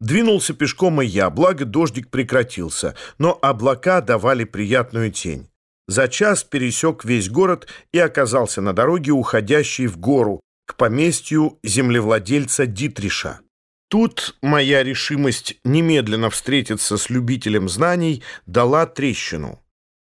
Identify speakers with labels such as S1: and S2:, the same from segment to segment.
S1: Двинулся пешком и я, благо дождик прекратился, но облака давали приятную тень. За час пересек весь город и оказался на дороге, уходящей в гору, к поместью землевладельца Дитриша. Тут моя решимость немедленно встретиться с любителем знаний дала трещину.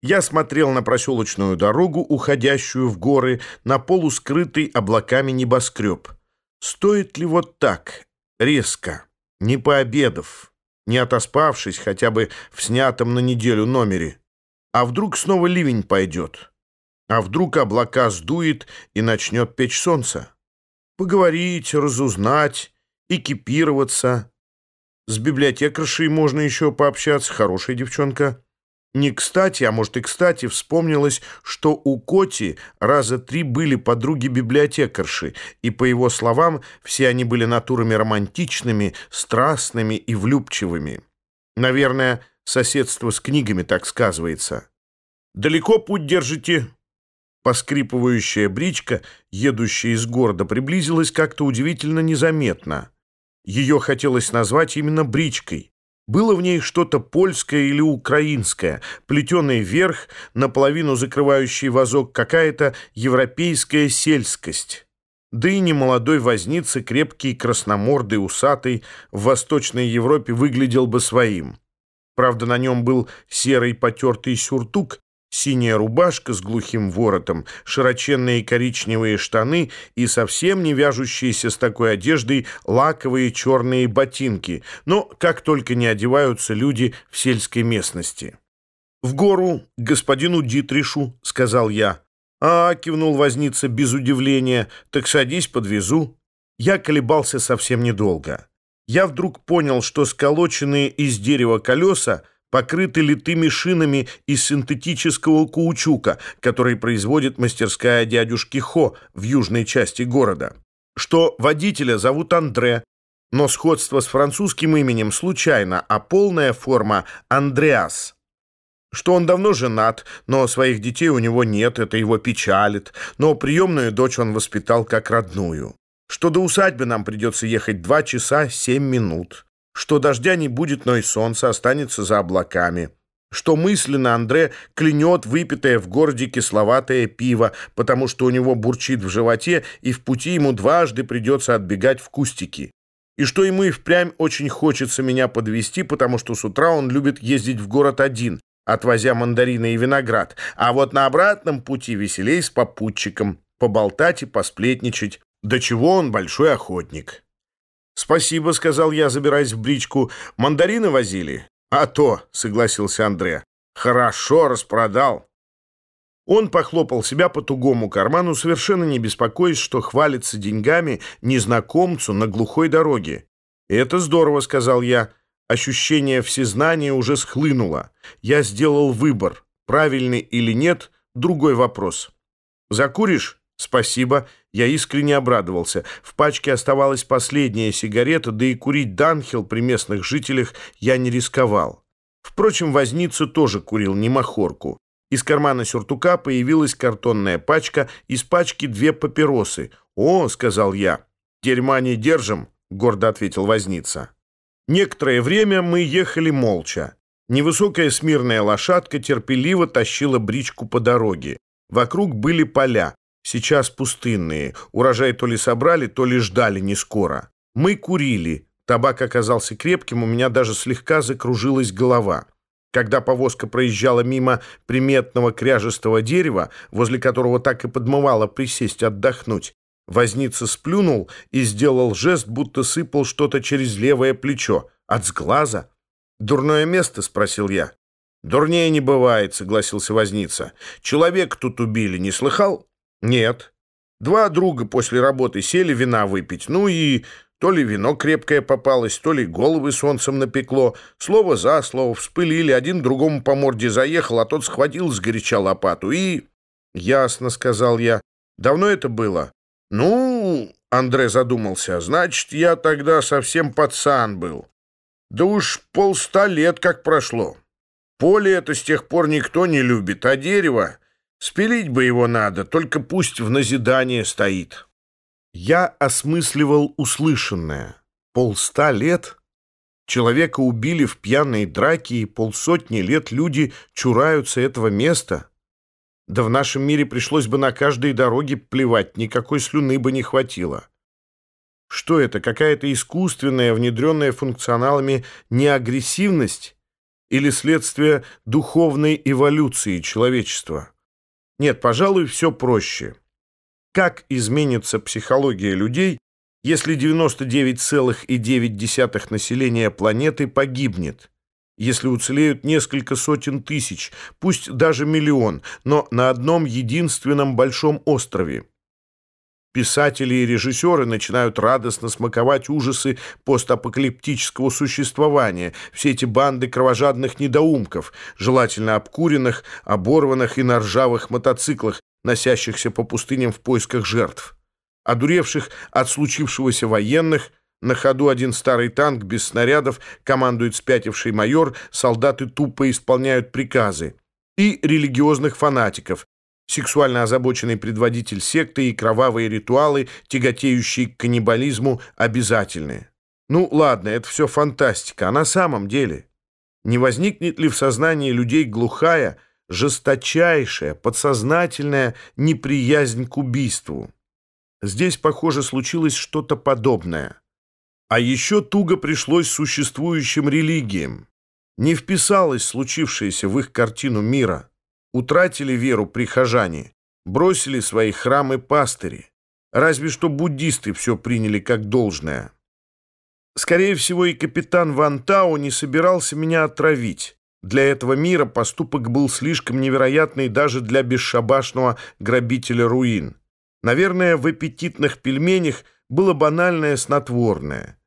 S1: Я смотрел на проселочную дорогу, уходящую в горы, на полускрытый облаками небоскреб. Стоит ли вот так, резко, не пообедав, не отоспавшись хотя бы в снятом на неделю номере? А вдруг снова ливень пойдет? А вдруг облака сдует и начнет печь солнце? Поговорить, разузнать, экипироваться. С библиотекаршей можно еще пообщаться, хорошая девчонка. Не кстати, а может и кстати, вспомнилось, что у Коти раза три были подруги-библиотекарши, и, по его словам, все они были натурами романтичными, страстными и влюбчивыми. Наверное, соседство с книгами так сказывается. «Далеко путь держите?» Поскрипывающая бричка, едущая из города, приблизилась как-то удивительно незаметно. Ее хотелось назвать именно бричкой. Было в ней что-то польское или украинское, плетеный вверх, наполовину закрывающий вазок, какая-то европейская сельскость. Да и немолодой возница, крепкий, красномордый, усатый, в Восточной Европе выглядел бы своим. Правда, на нем был серый потертый сюртук, синяя рубашка с глухим воротом, широченные коричневые штаны и совсем не вяжущиеся с такой одеждой лаковые черные ботинки, но как только не одеваются люди в сельской местности. «В гору, господину Дитришу», — сказал я. «А», — кивнул возница без удивления, — «так садись, подвезу». Я колебался совсем недолго. Я вдруг понял, что сколоченные из дерева колеса — покрыты литыми шинами из синтетического каучука, который производит мастерская дядюшки Хо в южной части города. Что водителя зовут Андре, но сходство с французским именем случайно, а полная форма – Андреас. Что он давно женат, но своих детей у него нет, это его печалит, но приемную дочь он воспитал как родную. Что до усадьбы нам придется ехать два часа семь минут что дождя не будет, но и солнце останется за облаками, что мысленно Андре клянет выпитое в городе кисловатое пиво, потому что у него бурчит в животе, и в пути ему дважды придется отбегать в кустики. И что ему и впрямь очень хочется меня подвести, потому что с утра он любит ездить в город один, отвозя мандарины и виноград, а вот на обратном пути веселей с попутчиком, поболтать и посплетничать, до чего он большой охотник. «Спасибо», — сказал я, забираясь в бричку. «Мандарины возили?» «А то», — согласился Андре. «Хорошо распродал». Он похлопал себя по тугому карману, совершенно не беспокоясь, что хвалится деньгами незнакомцу на глухой дороге. «Это здорово», — сказал я. Ощущение всезнания уже схлынуло. Я сделал выбор. Правильный или нет — другой вопрос. «Закуришь?» «Спасибо». Я искренне обрадовался. В пачке оставалась последняя сигарета, да и курить Данхил при местных жителях я не рисковал. Впрочем, возница тоже курил не махорку. Из кармана сюртука появилась картонная пачка, из пачки две папиросы. «О», — сказал я, — «дерьма не держим», — гордо ответил возница. Некоторое время мы ехали молча. Невысокая смирная лошадка терпеливо тащила бричку по дороге. Вокруг были поля. Сейчас пустынные. Урожай то ли собрали, то ли ждали не скоро. Мы курили. Табак оказался крепким, у меня даже слегка закружилась голова. Когда повозка проезжала мимо приметного кряжестого дерева, возле которого так и подмывало присесть отдохнуть, возница сплюнул и сделал жест, будто сыпал что-то через левое плечо. От сглаза? «Дурное место?» — спросил я. «Дурнее не бывает», — согласился возница. «Человек тут убили, не слыхал?» «Нет. Два друга после работы сели вина выпить. Ну и то ли вино крепкое попалось, то ли головы солнцем напекло. Слово за слово вспылили, один другому по морде заехал, а тот схватил сгоряча лопату и... «Ясно», — сказал я. «Давно это было?» «Ну...» — Андре задумался. «Значит, я тогда совсем пацан был. Да уж полста лет как прошло. Поле это с тех пор никто не любит, а дерево Спилить бы его надо, только пусть в назидание стоит. Я осмысливал услышанное. Полста лет Человека убили в пьяной драке, и полсотни лет люди чураются этого места. Да в нашем мире пришлось бы на каждой дороге плевать, никакой слюны бы не хватило. Что это, какая-то искусственная, внедренная функционалами неагрессивность или следствие духовной эволюции человечества? Нет, пожалуй, все проще. Как изменится психология людей, если 99,9% населения планеты погибнет? Если уцелеют несколько сотен тысяч, пусть даже миллион, но на одном единственном большом острове? Писатели и режиссеры начинают радостно смаковать ужасы постапокалиптического существования, все эти банды кровожадных недоумков, желательно обкуренных, оборванных и на ржавых мотоциклах, носящихся по пустыням в поисках жертв. Одуревших от случившегося военных, на ходу один старый танк без снарядов, командует спятивший майор, солдаты тупо исполняют приказы. И религиозных фанатиков, сексуально озабоченный предводитель секты и кровавые ритуалы, тяготеющие к каннибализму, обязательны. Ну, ладно, это все фантастика, а на самом деле? Не возникнет ли в сознании людей глухая, жесточайшая, подсознательная неприязнь к убийству? Здесь, похоже, случилось что-то подобное. А еще туго пришлось существующим религиям. Не вписалось случившееся в их картину мира – Утратили веру прихожане, бросили свои храмы пастыри. Разве что буддисты все приняли как должное. Скорее всего, и капитан Ван Тао не собирался меня отравить. Для этого мира поступок был слишком невероятный даже для бесшабашного грабителя руин. Наверное, в аппетитных пельменях было банальное снотворное.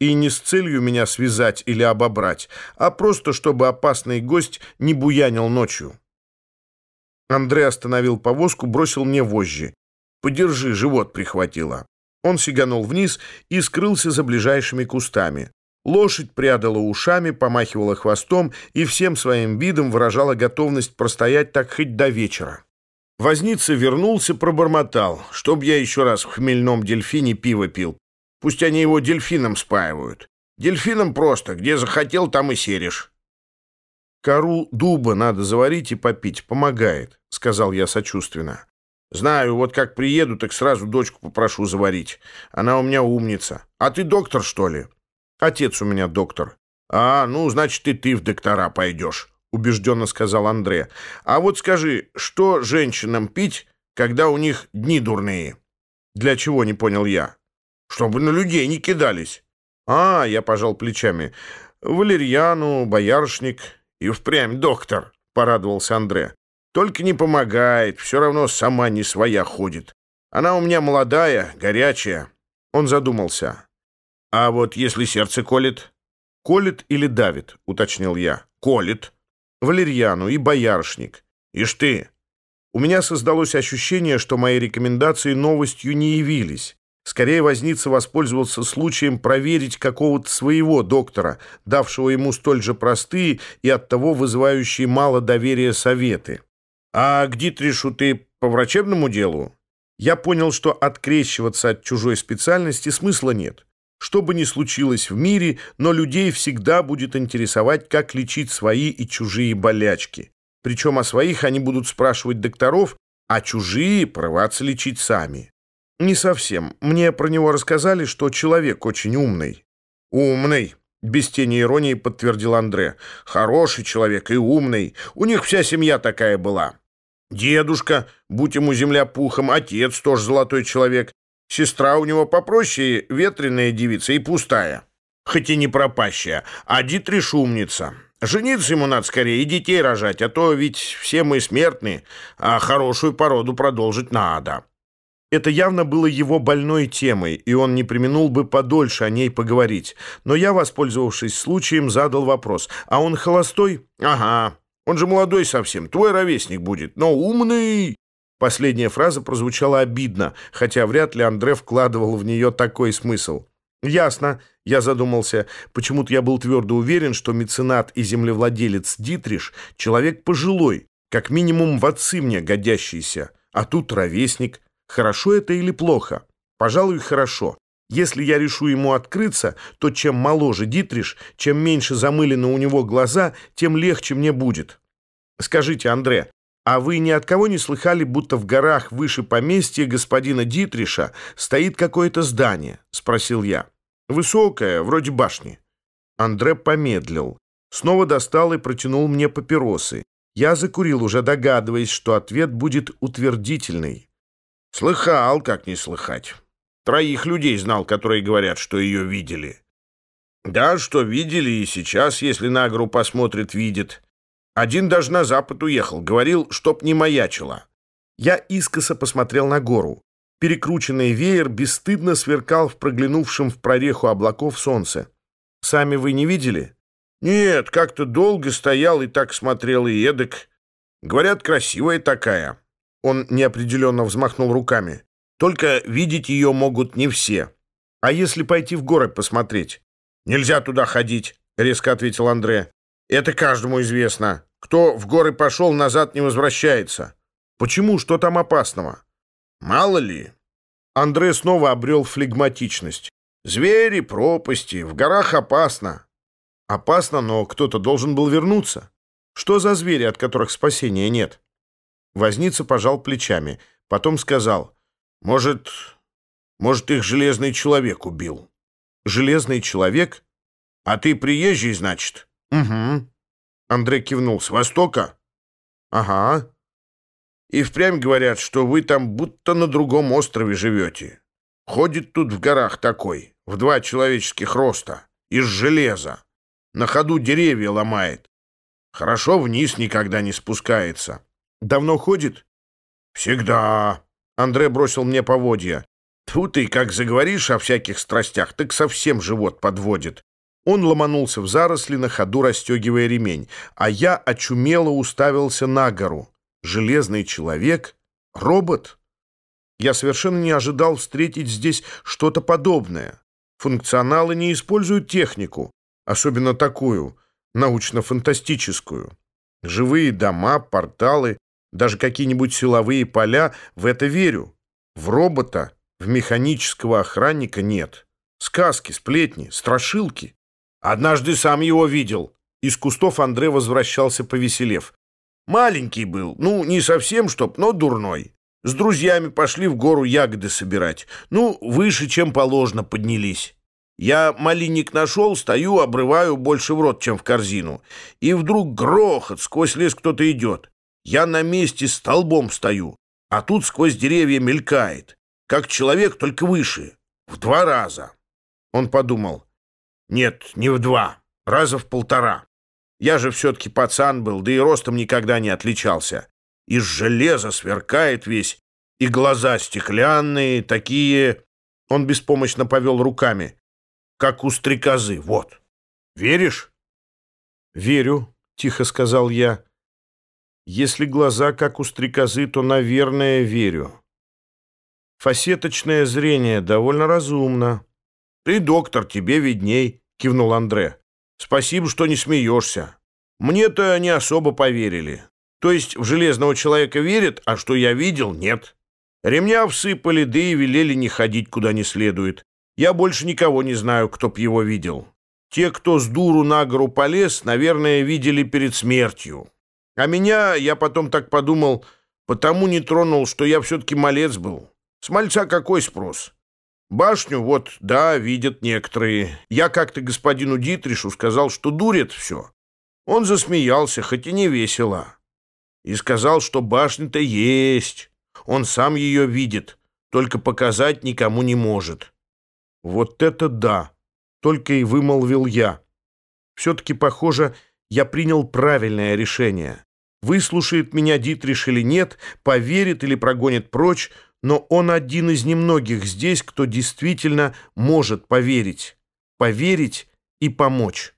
S1: И не с целью меня связать или обобрать, а просто чтобы опасный гость не буянил ночью. Андрей остановил повозку, бросил мне вожжи. «Подержи, живот прихватило». Он сиганул вниз и скрылся за ближайшими кустами. Лошадь прядала ушами, помахивала хвостом и всем своим видом выражала готовность простоять так хоть до вечера. Возница вернулся, пробормотал, чтоб я еще раз в хмельном дельфине пиво пил. Пусть они его дельфином спаивают. Дельфином просто, где захотел, там и серишь. Кору дуба надо заварить и попить, помогает. — сказал я сочувственно. «Знаю, вот как приеду, так сразу дочку попрошу заварить. Она у меня умница. А ты доктор, что ли?» «Отец у меня доктор». «А, ну, значит, и ты в доктора пойдешь», — убежденно сказал Андре. «А вот скажи, что женщинам пить, когда у них дни дурные?» «Для чего?» — не понял я. «Чтобы на людей не кидались». «А, я пожал плечами. Валерьяну, боярышник и впрямь доктор», — порадовался Андре. Только не помогает, все равно сама не своя ходит. Она у меня молодая, горячая». Он задумался. «А вот если сердце колет?» «Колет или давит?» — уточнил я. «Колет. Валерьяну и боярышник. Ишь ты!» У меня создалось ощущение, что мои рекомендации новостью не явились. Скорее возница воспользовался случаем проверить какого-то своего доктора, давшего ему столь же простые и оттого вызывающие мало доверия советы. «А к Дитришу ты по врачебному делу?» Я понял, что открещиваться от чужой специальности смысла нет. Что бы ни случилось в мире, но людей всегда будет интересовать, как лечить свои и чужие болячки. Причем о своих они будут спрашивать докторов, а чужие порываться лечить сами. Не совсем. Мне про него рассказали, что человек очень умный. Умный, без тени иронии подтвердил Андре. Хороший человек и умный. У них вся семья такая была. Дедушка, будь ему земля пухом, отец тоже золотой человек. Сестра у него попроще, ветреная девица и пустая. Хоть и не пропащая, а Дитриш умница. Жениться ему надо скорее и детей рожать, а то ведь все мы смертные, а хорошую породу продолжить надо. Это явно было его больной темой, и он не применул бы подольше о ней поговорить. Но я, воспользовавшись случаем, задал вопрос. «А он холостой?» «Ага, он же молодой совсем, твой ровесник будет, но умный!» Последняя фраза прозвучала обидно, хотя вряд ли Андре вкладывал в нее такой смысл. «Ясно», — я задумался. Почему-то я был твердо уверен, что меценат и землевладелец Дитриш — человек пожилой, как минимум в отцы мне годящийся. А тут ровесник. Хорошо это или плохо? Пожалуй, хорошо. Если я решу ему открыться, то чем моложе Дитриш, чем меньше замылены у него глаза, тем легче мне будет. Скажите, Андре, а вы ни от кого не слыхали, будто в горах выше поместья господина Дитриша стоит какое-то здание? Спросил я. Высокое, вроде башни. Андре помедлил. Снова достал и протянул мне папиросы. Я закурил, уже догадываясь, что ответ будет утвердительный. Слыхал, как не слыхать. Троих людей знал, которые говорят, что ее видели. Да, что видели и сейчас, если на гору посмотрит, видит. Один даже на запад уехал, говорил, чтоб не маячила. Я искоса посмотрел на гору. Перекрученный веер бесстыдно сверкал в проглянувшем в прореху облаков солнце. Сами вы не видели? Нет, как-то долго стоял и так смотрел и эдак. Говорят, красивая такая. Он неопределенно взмахнул руками. Только видеть ее могут не все. А если пойти в город посмотреть? Нельзя туда ходить, резко ответил Андре. Это каждому известно. Кто в горы пошел, назад не возвращается. Почему? Что там опасного? Мало ли. Андре снова обрел флегматичность. Звери, пропасти, в горах опасно. Опасно, но кто-то должен был вернуться. Что за звери, от которых спасения нет? Возница пожал плечами, потом сказал, «Может, может, их железный человек убил?» «Железный человек? А ты приезжий, значит?» «Угу». Андрей кивнул. «С востока?» «Ага». «И впрямь говорят, что вы там будто на другом острове живете. Ходит тут в горах такой, в два человеческих роста, из железа. На ходу деревья ломает. Хорошо вниз никогда не спускается. Давно ходит? Всегда. Андрей бросил мне поводья. Тьфу ты, как заговоришь о всяких страстях, так совсем живот подводит. Он ломанулся в заросли, на ходу расстегивая ремень, а я очумело уставился на гору. Железный человек? Робот? Я совершенно не ожидал встретить здесь что-то подобное. Функционалы не используют технику, особенно такую, научно-фантастическую. Живые дома, порталы, даже какие-нибудь силовые поля, в это верю. В робота, в механического охранника нет. Сказки, сплетни, страшилки. Однажды сам его видел. Из кустов Андре возвращался повеселев. Маленький был, ну, не совсем чтоб, но дурной. С друзьями пошли в гору ягоды собирать. Ну, выше, чем положено, поднялись. Я малинник нашел, стою, обрываю больше в рот, чем в корзину. И вдруг грохот, сквозь лес кто-то идет. Я на месте столбом стою, а тут сквозь деревья мелькает, как человек, только выше, в два раза. Он подумал, нет, не в два, раза в полтора. Я же все-таки пацан был, да и ростом никогда не отличался. Из железа сверкает весь, и глаза стеклянные, такие... Он беспомощно повел руками, как у стрекозы, вот. Веришь? Верю, тихо сказал я. Если глаза, как у стрекозы, то, наверное, верю. Фасеточное зрение довольно разумно. Ты, доктор, тебе видней, кивнул Андре. Спасибо, что не смеешься. Мне-то не особо поверили. То есть в железного человека верят, а что я видел, нет. Ремня всыпали, да и велели не ходить куда не следует. Я больше никого не знаю, кто б его видел. Те, кто с дуру на гору полез, наверное, видели перед смертью. А меня, я потом так подумал, потому не тронул, что я все-таки малец был. С мальца какой спрос? Башню, вот, да, видят некоторые. Я как-то господину Дитришу сказал, что дурит все. Он засмеялся, хоть и не весело. И сказал, что башня-то есть. Он сам ее видит, только показать никому не может. Вот это да! Только и вымолвил я. Все-таки, похоже, я принял правильное решение. Выслушает меня Дитриш или нет, поверит или прогонит прочь, но он один из немногих здесь, кто действительно может поверить. Поверить и помочь.